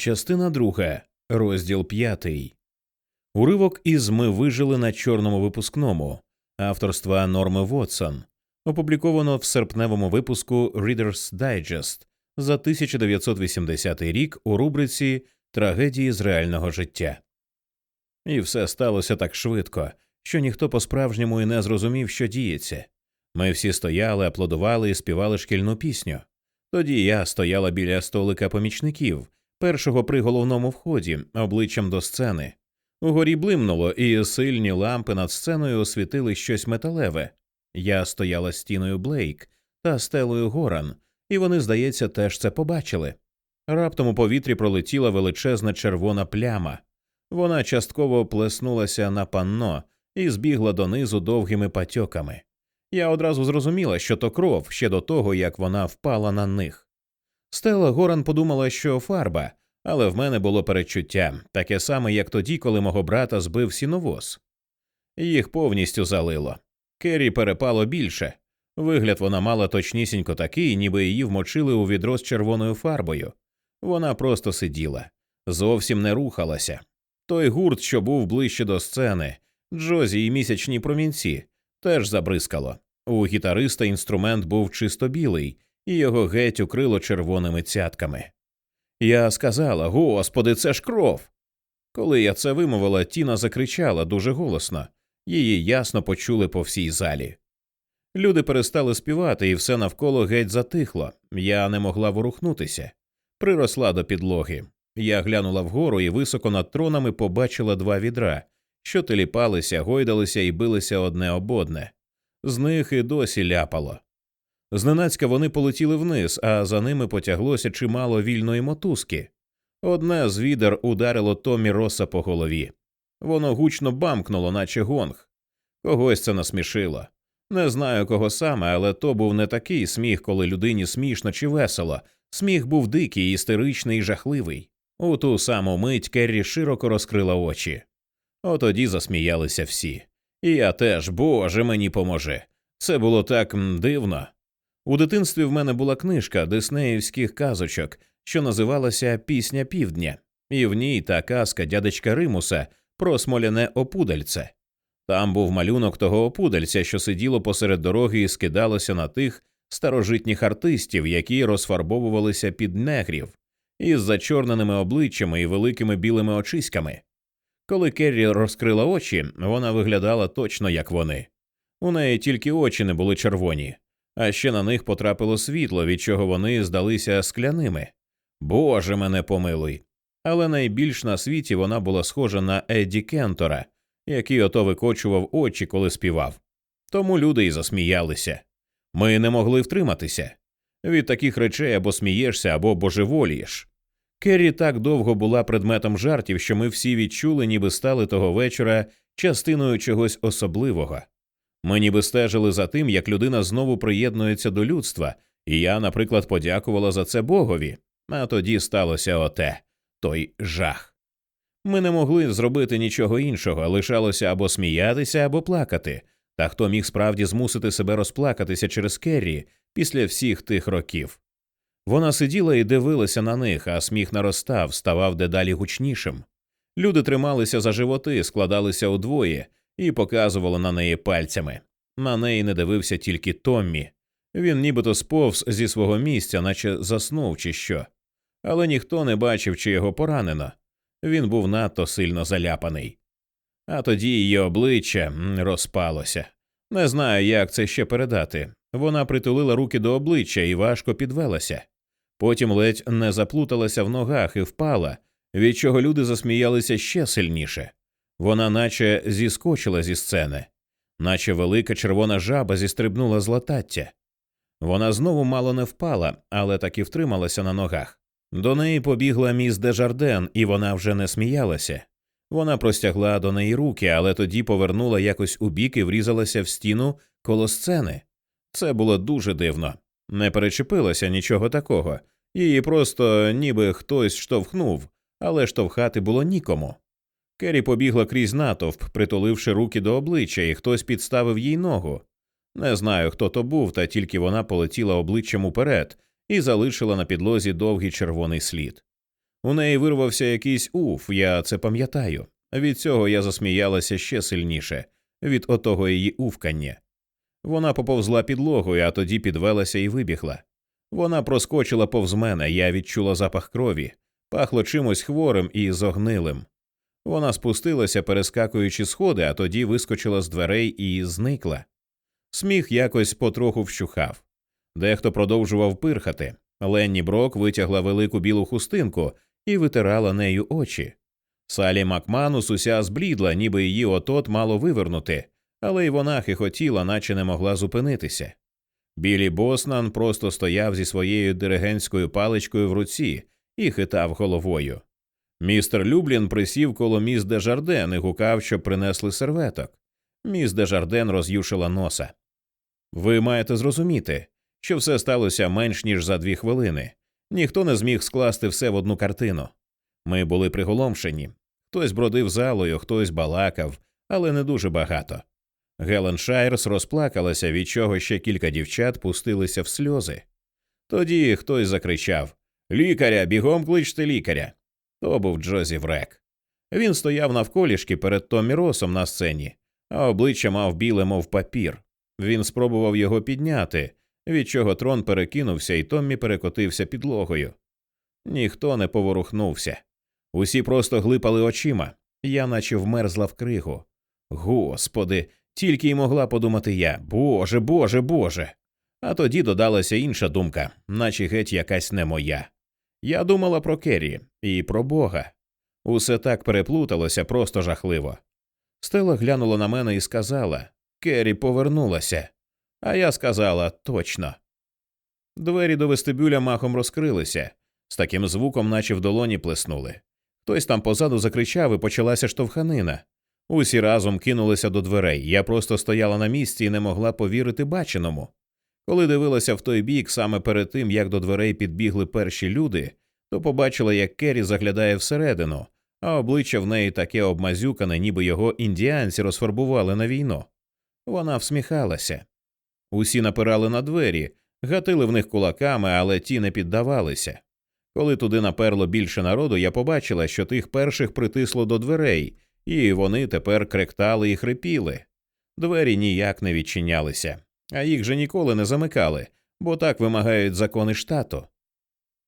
Частина друга, розділ п'ятий. Уривок із Ми вижили на чорному випускному авторства Норми Вотсон, опубліковано в серпневому випуску Reader's Digest за 1980 рік у рубриці Трагедії з реального життя. І все сталося так швидко, що ніхто по справжньому і не зрозумів, що діється. Ми всі стояли, аплодували і співали шкільну пісню. Тоді я стояла біля столика помічників, першого при головному вході, обличчям до сцени. Угорі блимнуло, і сильні лампи над сценою освітили щось металеве. Я стояла стіною Блейк та стелою Горан, і вони, здається, теж це побачили. Раптом у повітрі пролетіла величезна червона пляма. Вона частково плеснулася на панно і збігла донизу довгими патьоками. Я одразу зрозуміла, що то кров ще до того, як вона впала на них. Стела Горан подумала, що фарба, але в мене було перечуття таке саме, як тоді, коли мого брата збив сіновоз. Їх повністю залило. Керрі перепало більше. Вигляд вона мала точнісінько такий, ніби її вмочили у відро з червоною фарбою. Вона просто сиділа, зовсім не рухалася. Той гурт, що був ближче до сцени, Джозі і місячні промінці, теж забризкало. У гітариста інструмент був чисто білий, і його геть укрило червоними цятками. Я сказала Господи, це ж кров. Коли я це вимовила, Тіна закричала дуже голосно, її ясно почули по всій залі. Люди перестали співати, і все навколо геть затихло. Я не могла ворухнутися. Приросла до підлоги. Я глянула вгору і високо над тронами побачила два відра, що теліпалися, гойдалися і билися одне об одне. З них і досі ляпало. Зненацька вони полетіли вниз, а за ними потяглося чимало вільної мотузки. Одне з відер ударило Томі Роса по голові. Воно гучно бамкнуло, наче гонг. Когось це насмішило. Не знаю кого саме, але то був не такий сміх, коли людині смішно чи весело. Сміх був дикий, істеричний і жахливий. У ту саму мить Керрі широко розкрила очі. Отоді засміялися всі. І я теж, Боже, мені поможе. Це було так дивно. У дитинстві в мене була книжка диснеївських казочок, що називалася Пісня Півдня, і в ній та казка дядечка Римуса про смоляне опудальце. Там був малюнок того опудальця, що сиділо посеред дороги і скидалося на тих старожитніх артистів, які розфарбовувалися під негрів, із зачорненими обличчями і великими білими очиськами. Коли Керрі розкрила очі, вона виглядала точно як вони. У неї тільки очі не були червоні, а ще на них потрапило світло, від чого вони здалися скляними. Боже мене помилуй. Але найбільш на світі вона була схожа на Едді Кентора, який ото викочував очі, коли співав. Тому люди й засміялися. Ми не могли втриматися. Від таких речей або смієшся, або божеволієш. Керрі так довго була предметом жартів, що ми всі відчули, ніби стали того вечора частиною чогось особливого. Ми ніби стежили за тим, як людина знову приєднується до людства, і я, наприклад, подякувала за це Богові, а тоді сталося оте той жах. Ми не могли зробити нічого іншого, лишалося або сміятися, або плакати. Та хто міг справді змусити себе розплакатися через Керрі після всіх тих років? Вона сиділа і дивилася на них, а сміх наростав, ставав дедалі гучнішим. Люди трималися за животи, складалися удвоє і показували на неї пальцями. На неї не дивився тільки Томмі. Він нібито сповз зі свого місця, наче заснув, чи що. Але ніхто не бачив, чи його поранено. Він був надто сильно заляпаний. А тоді її обличчя розпалося. Не знаю, як це ще передати. Вона притулила руки до обличчя і важко підвелася. Потім ледь не заплуталася в ногах і впала, від чого люди засміялися ще сильніше. Вона наче зіскочила зі сцени, наче велика червона жаба зістрибнула з латаття. Вона знову мало не впала, але так і втрималася на ногах. До неї побігла міс Дежарден, і вона вже не сміялася. Вона простягла до неї руки, але тоді повернула якось у бік і врізалася в стіну коло сцени. Це було дуже дивно. Не перечепилася нічого такого, її просто ніби хтось штовхнув, але штовхати було нікому. Керрі побігла крізь натовп, притуливши руки до обличчя, і хтось підставив їй ногу. Не знаю, хто то був, та тільки вона полетіла обличчям уперед і залишила на підлозі довгий червоний слід. У неї вирвався якийсь уф, я це пам'ятаю. Від цього я засміялася ще сильніше, від отого її уфкання. Вона поповзла підлогою, а тоді підвелася і вибігла. Вона проскочила повз мене, я відчула запах крові, пахло чимось хворим і зогнилим. Вона спустилася, перескакуючи сходи, а тоді вискочила з дверей і зникла. Сміх якось потроху вщухав. Дехто продовжував пирхати. Ленні Брок витягла велику білу хустинку і витирала нею очі. Салі Макманус уся зблідла, ніби її отот мало вивернути, але й вона хихотіла, наче не могла зупинитися. Білі Боснан просто стояв зі своєю диригентською паличкою в руці і хитав головою. Містер Люблін присів коло міс Дежарден і гукав, щоб принесли серветок. Міс Дежарден роз'юшила носа. Ви маєте зрозуміти, що все сталося менш ніж за дві хвилини. Ніхто не зміг скласти все в одну картину. Ми були приголомшені. Хтось бродив залою, хтось балакав, але не дуже багато. Гелен Шайрс розплакалася, від чого ще кілька дівчат пустилися в сльози. Тоді хтось закричав Лікаря, бігом кличте лікаря. То був Джозі Врек. Він стояв навколішки перед Томі Росом на сцені, а обличчя мав біле, мов папір. Він спробував його підняти, від чого трон перекинувся, і Томмі перекотився підлогою. Ніхто не поворухнувся. Усі просто глипали очима. Я наче вмерзла в кригу. Господи, тільки й могла подумати я Боже, Боже, Боже. А тоді додалася інша думка, наче геть якась не моя. Я думала про Керрі і про Бога. Усе так переплуталося просто жахливо. Стела глянула на мене і сказала Керрі повернулася. А я сказала точно. Двері до вестибюля махом розкрилися, з таким звуком, наче в долоні плеснули. Хтось там позаду закричав і почалася штовханина. Усі разом кинулися до дверей. Я просто стояла на місці і не могла повірити баченому. Коли дивилася в той бік, саме перед тим, як до дверей підбігли перші люди, то побачила, як Керрі заглядає всередину, а обличчя в неї таке обмазюкане, ніби його індіанці розфарбували на війну. Вона всміхалася. Усі напирали на двері, гатили в них кулаками, але ті не піддавалися. Коли туди наперло більше народу, я побачила, що тих перших притисло до дверей, і вони тепер кректали і хрипіли. Двері ніяк не відчинялися, а їх же ніколи не замикали, бо так вимагають закони штату.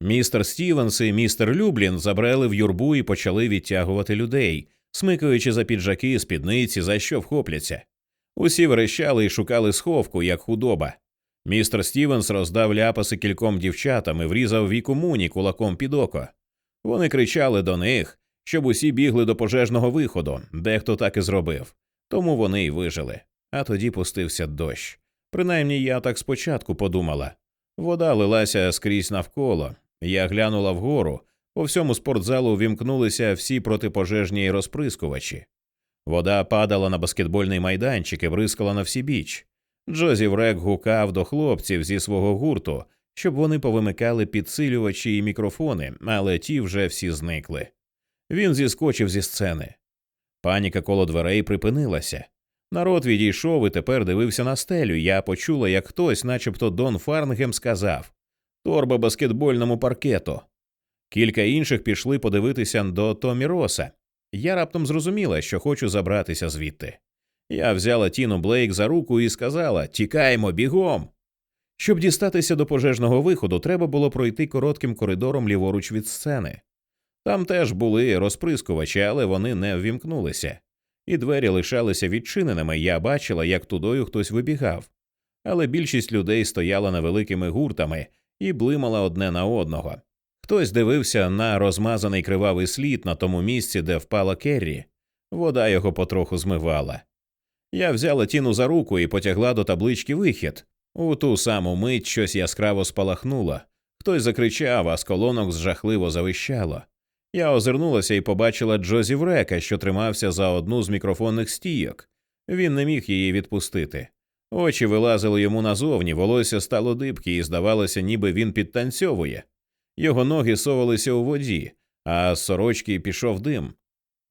Містер Стівенс і містер Люблін забрели в юрбу і почали відтягувати людей, смикаючи за піджаки спідниці, за що вхопляться. Усі верещали і шукали сховку, як худоба. Містер Стівенс роздав ляпаси кільком дівчатам і врізав Віку Муні кулаком під око. Вони кричали до них, щоб усі бігли до пожежного виходу, дехто так і зробив. Тому вони й вижили. А тоді пустився дощ. Принаймні я так спочатку подумала. Вода лилася скрізь навколо. Я глянула вгору. По всьому спортзалу вімкнулися всі протипожежні розприскувачі. Вода падала на баскетбольний майданчик і бризкала на всі біч. Джозі Врек гукав до хлопців зі свого гурту, щоб вони повимикали підсилювачі і мікрофони, але ті вже всі зникли. Він зіскочив зі сцени. Паніка коло дверей припинилася. Народ відійшов і тепер дивився на стелю. Я почула, як хтось, начебто Дон Фарнгем, сказав Торба баскетбольному паркету. Кілька інших пішли подивитися до Томі Роса. Я раптом зрозуміла, що хочу забратися звідти. Я взяла Тіну Блейк за руку і сказала Тікаємо бігом. Щоб дістатися до пожежного виходу, треба було пройти коротким коридором ліворуч від сцени. Там теж були розприскувачі, але вони не ввімкнулися, і двері лишалися відчиненими. Я бачила, як тудою хтось вибігав. Але більшість людей стояла невеликими гуртами і блимала одне на одного. Хтось дивився на розмазаний кривавий слід на тому місці, де впала Керрі. Вода його потроху змивала. Я взяла тіну за руку і потягла до таблички вихід. У ту саму мить щось яскраво спалахнуло. Хтось закричав, а з колонок жахливо завищало. Я озирнулася і побачила Джозі Врека, що тримався за одну з мікрофонних стійок. Він не міг її відпустити. Очі вилазили йому назовні, волосся стало дибки, і здавалося, ніби він підтанцьовує. Його ноги совалися у воді, а з сорочки пішов дим.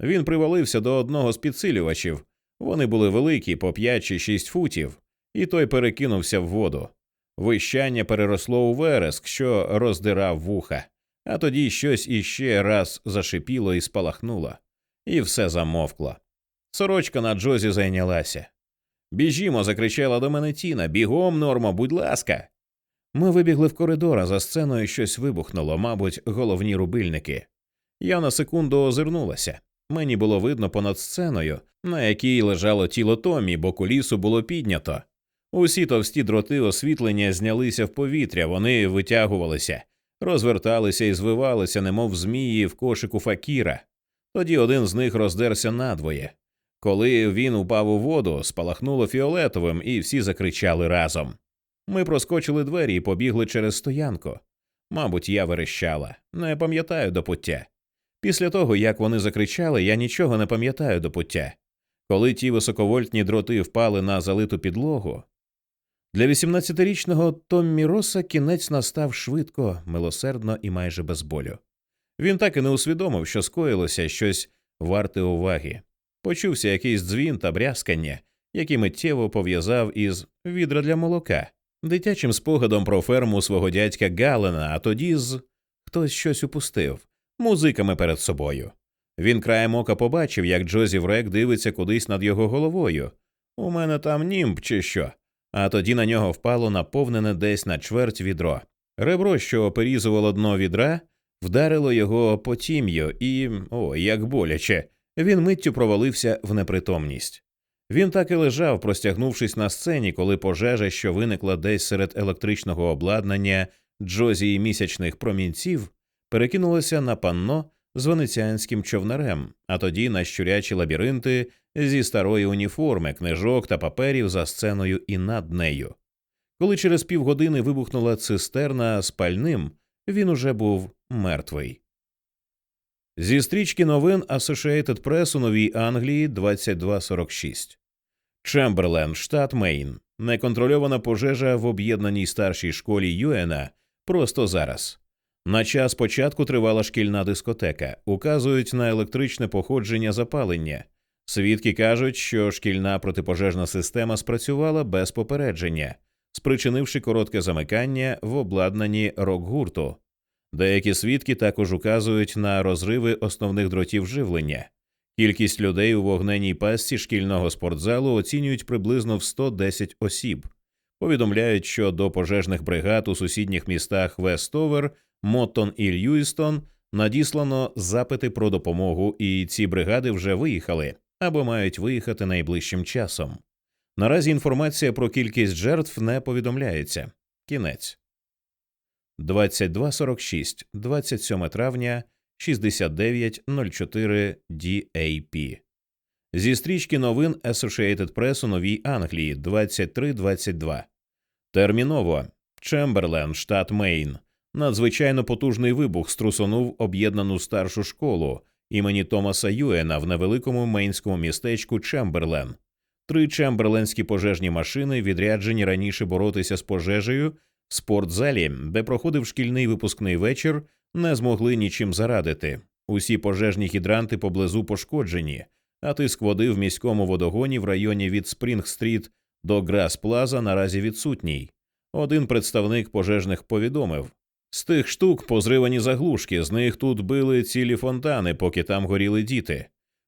Він привалився до одного з підсилювачів. Вони були великі, по п'ять чи шість футів, і той перекинувся в воду. Вищання переросло у вереск, що роздирав вуха, а тоді щось іще раз зашипіло і спалахнуло, і все замовкло. Сорочка на Джозі зайнялася. Біжімо, закричала до мене Тіна. Бігом, нормо, будь ласка. Ми вибігли в коридор, а за сценою щось вибухнуло, мабуть, головні рубильники. Я на секунду озирнулася. Мені було видно понад сценою, на якій лежало тіло Томі, бо кулісу було піднято. Усі товсті дроти освітлення знялися в повітря, вони витягувалися, розверталися і звивалися, немов змії в кошику факіра. Тоді один з них роздерся надвоє. Коли він упав у воду, спалахнуло фіолетовим, і всі закричали разом. Ми проскочили двері і побігли через стоянку. Мабуть, я верещала, не пам'ятаю до пуття. Після того, як вони закричали, я нічого не пам'ятаю до пуття. Коли ті високовольтні дроти впали на залиту підлогу. Для 18-річного Томмі Роса кінець настав швидко, милосердно і майже без болю. Він так і не усвідомив, що скоїлося щось варте уваги. Почувся якийсь дзвін та брязкання, який миттєво пов'язав із відра для молока, дитячим спогадом про ферму свого дядька Галена, а тоді з хтось щось упустив, музиками перед собою. Він краєм ока побачив, як Джозі Врек дивиться кудись над його головою. У мене там німб чи що. А тоді на нього впало наповнене десь на чверть відро. Ребро, що оперізувало дно відра, вдарило його по тім'ю і, о, як боляче, він миттю провалився в непритомність. Він так і лежав, простягнувшись на сцені, коли пожежа, що виникла десь серед електричного обладнання Джозі і місячних промінців, перекинулася на панно з венеціанським човнарем, а тоді на щурячі лабіринти зі старої уніформи, книжок та паперів за сценою і над нею. Коли через півгодини вибухнула цистерна з пальним, він уже був мертвий. Зі стрічки новин Associated Press у Новій Англії 2246. Чемберлен, штат Мейн. Неконтрольована пожежа в об'єднаній старшій школі Юена просто зараз. На час початку тривала шкільна дискотека, указують на електричне походження запалення. Свідки кажуть, що шкільна протипожежна система спрацювала без попередження, спричинивши коротке замикання в обладнанні рок-гурту. Деякі свідки також указують на розриви основних дротів живлення. Кількість людей у вогненій пастці шкільного спортзалу оцінюють приблизно в 110 осіб. Повідомляють, що до пожежних бригад у сусідніх містах Вестовер, Моттон і Льюістон надіслано запити про допомогу, і ці бригади вже виїхали або мають виїхати найближчим часом. Наразі інформація про кількість жертв не повідомляється. Кінець 2246, 27 травня 6904 DAP. Зі стрічки новин Associated Press у Новій Англії 2322. Терміново Чемберлен, штат Мейн. Надзвичайно потужний вибух струсонув об'єднану старшу школу імені Томаса Юена в невеликому мейнському містечку Чемберлен. Три чемберленські пожежні машини, відряджені раніше боротися з пожежею в спортзалі, де проходив шкільний випускний вечір, не змогли нічим зарадити. Усі пожежні гідранти поблизу пошкоджені, а тиск води в міському водогоні в районі від Спрінг-стріт до Грас Плаза наразі відсутній. Один представник пожежних повідомив з тих штук позривані заглушки, з них тут били цілі фонтани, поки там горіли діти.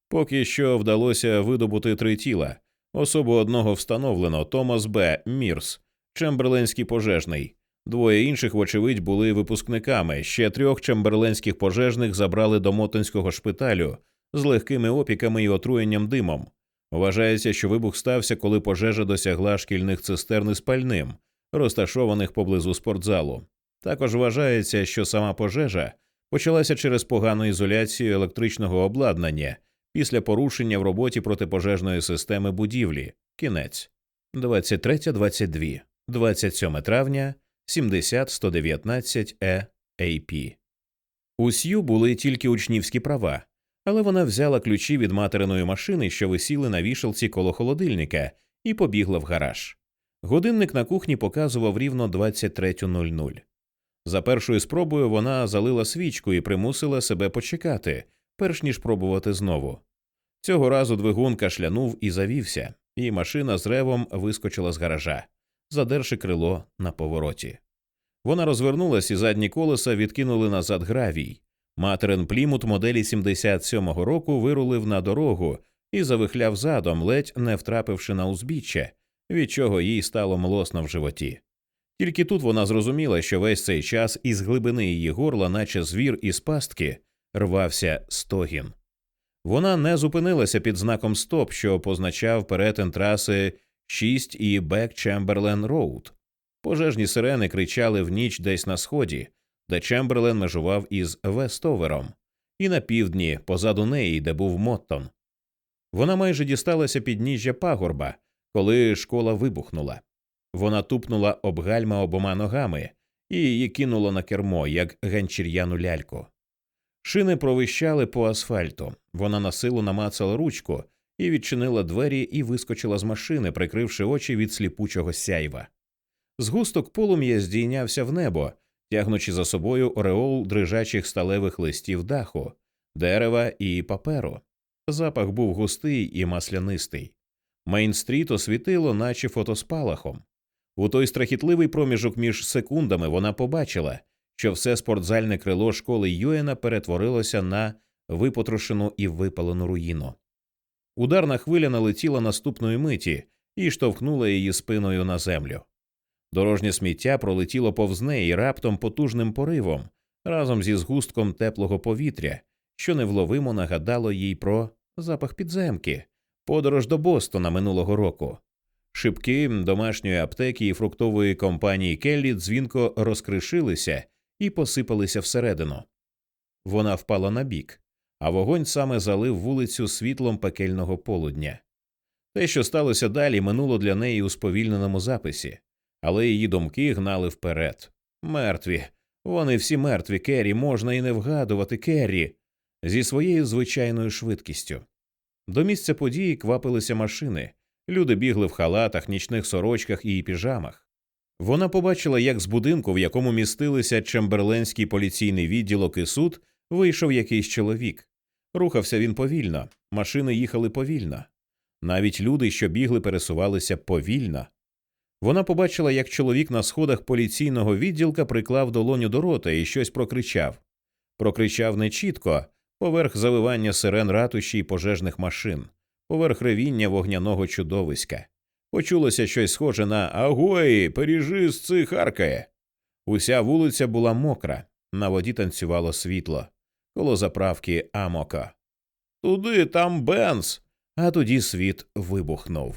Поки що вдалося видобути три тіла. Особу одного встановлено Томас Б. Мірс, Чемберленський пожежний. Двоє інших, вочевидь, були випускниками. Ще трьох чемберленських пожежних забрали до Мотонського шпиталю з легкими опіками і отруєнням димом. Вважається, що вибух стався, коли пожежа досягла шкільних цистерн із пальним, розташованих поблизу спортзалу. Також вважається, що сама пожежа почалася через погану ізоляцію електричного обладнання після порушення в роботі протипожежної системи будівлі. Кінець 23.22, 27 травня 70.119 е AP. У Сью були тільки учнівські права, але вона взяла ключі від материної машини, що висіли на вішалці коло холодильника, і побігла в гараж. Годинник на кухні показував рівно 23.00. За першою спробою вона залила свічку і примусила себе почекати, перш ніж пробувати знову. Цього разу двигун кашлянув і завівся, і машина з ревом вискочила з гаража, задерши крило на повороті. Вона розвернулась і задні колеса відкинули назад гравій. Материн плімут моделі 77-го року вирулив на дорогу і завихляв задом, ледь не втрапивши на узбіччя, від чого їй стало млосно в животі. Тільки тут вона зрозуміла, що весь цей час із глибини її горла, наче звір із пастки, рвався стогін. Вона не зупинилася під знаком Стоп, що позначав перетин траси 6 і Бек Чемберлен Роуд. Пожежні сирени кричали в ніч десь на сході, де Чемберлен межував із Вестовером, і на півдні, позаду неї, де був Моттон. Вона майже дісталася підніжжя пагорба, коли школа вибухнула. Вона тупнула об гальма обома ногами і її кинуло на кермо, як ганчір'яну ляльку. Шини провищали по асфальту. Вона насилу намацала ручку і відчинила двері і вискочила з машини, прикривши очі від сліпучого сяйва. Згусток полум'я здійнявся в небо, тягнучи за собою ореол дрижачих сталевих листів даху, дерева і паперу. Запах був густий і маслянистий. Мейн-стріт освітило, наче фотоспалахом. У той страхітливий проміжок між секундами вона побачила, що все спортзальне крило школи Юена перетворилося на випотрошену і випалену руїну. Ударна хвиля налетіла наступної миті і штовхнула її спиною на землю. Дорожнє сміття пролетіло повз неї раптом потужним поривом разом зі згустком теплого повітря, що невловимо нагадало їй про запах підземки, подорож до Бостона минулого року. Шибки домашньої аптеки і фруктової компанії Келлі дзвінко розкришилися і посипалися всередину. Вона впала на бік, а вогонь саме залив вулицю світлом пекельного полудня. Те, що сталося далі, минуло для неї у сповільненому записі, але її думки гнали вперед. Мертві. Вони всі мертві, Керрі, можна і не вгадувати Керрі зі своєю звичайною швидкістю. До місця події квапилися машини. Люди бігли в халатах, нічних сорочках і піжамах. Вона побачила, як з будинку, в якому містилися Чемберленський поліційний відділок і суд, вийшов якийсь чоловік. Рухався він повільно, машини їхали повільно. Навіть люди, що бігли, пересувалися повільно. Вона побачила, як чоловік на сходах поліційного відділка приклав долоню до рота і щось прокричав. Прокричав нечітко, поверх завивання сирен ратуші й пожежних машин поверх ревіння вогняного чудовиська. Почулося щось схоже на Агої, періжи з цих аркає. Уся вулиця була мокра, на воді танцювало світло, коло заправки Амока. Туди там Бенз. А тоді світ вибухнув.